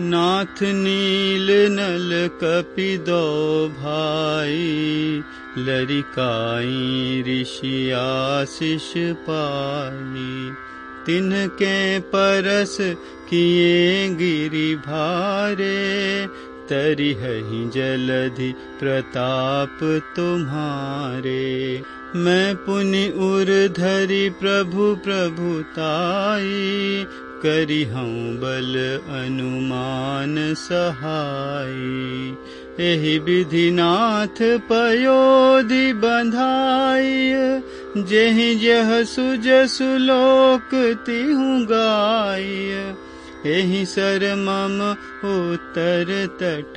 नाथ नील नल कपि ऋषि आशिष पाई तिनके परस किए गिरि भारे तरिहि जलधि प्रताप तुम्हारे। मैं पुनि उर धरि प्रभु प्रभुताई करिहं बल अनुमान सहाय। एहि विधिनाथ पयोधि बंधाई जेहि जह सुज सुलोक तिहु गाय। एहि सर मम उत्तर तट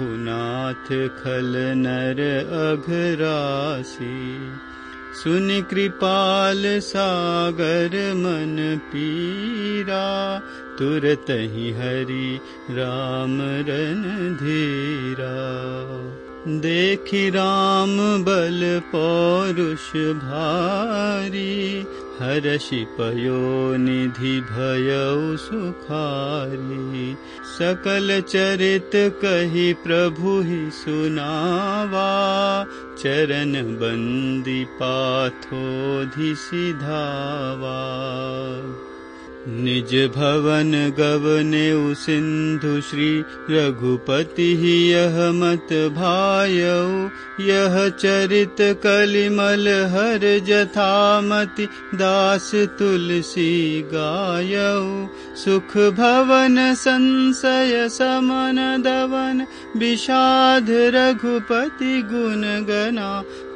नाथ खल नर अघरासी सुन कृपाल सागर मन पीरा तुरत ही हरि राम रन धीरा। देखि राम बल पौरुष भारी हरषि पयो निधि भयौ सुखारी। सकल चरित कहि प्रभु ही सुनावा। चरण बंदी पाथोधि सिधावा निज भवन गवने सिंधु श्री रघुपति यह मत भायौ यह चरित कलिमल हर जथामति दास तुलसी गायौ सुख भवन संशय समन दवन विषाद रघुपति गुण गना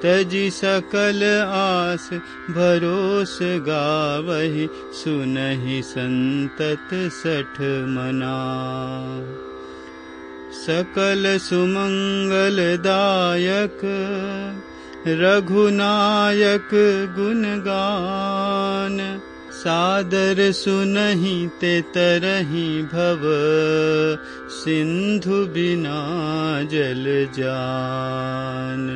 तजि सकल आस भरोस गावहि सुनहि सन्तत सठ मना। सकल सुमङ्गलदायक रघुनायक गुणगान सादर सुनहि ते तरहि भव सिन्धु बिना जल जान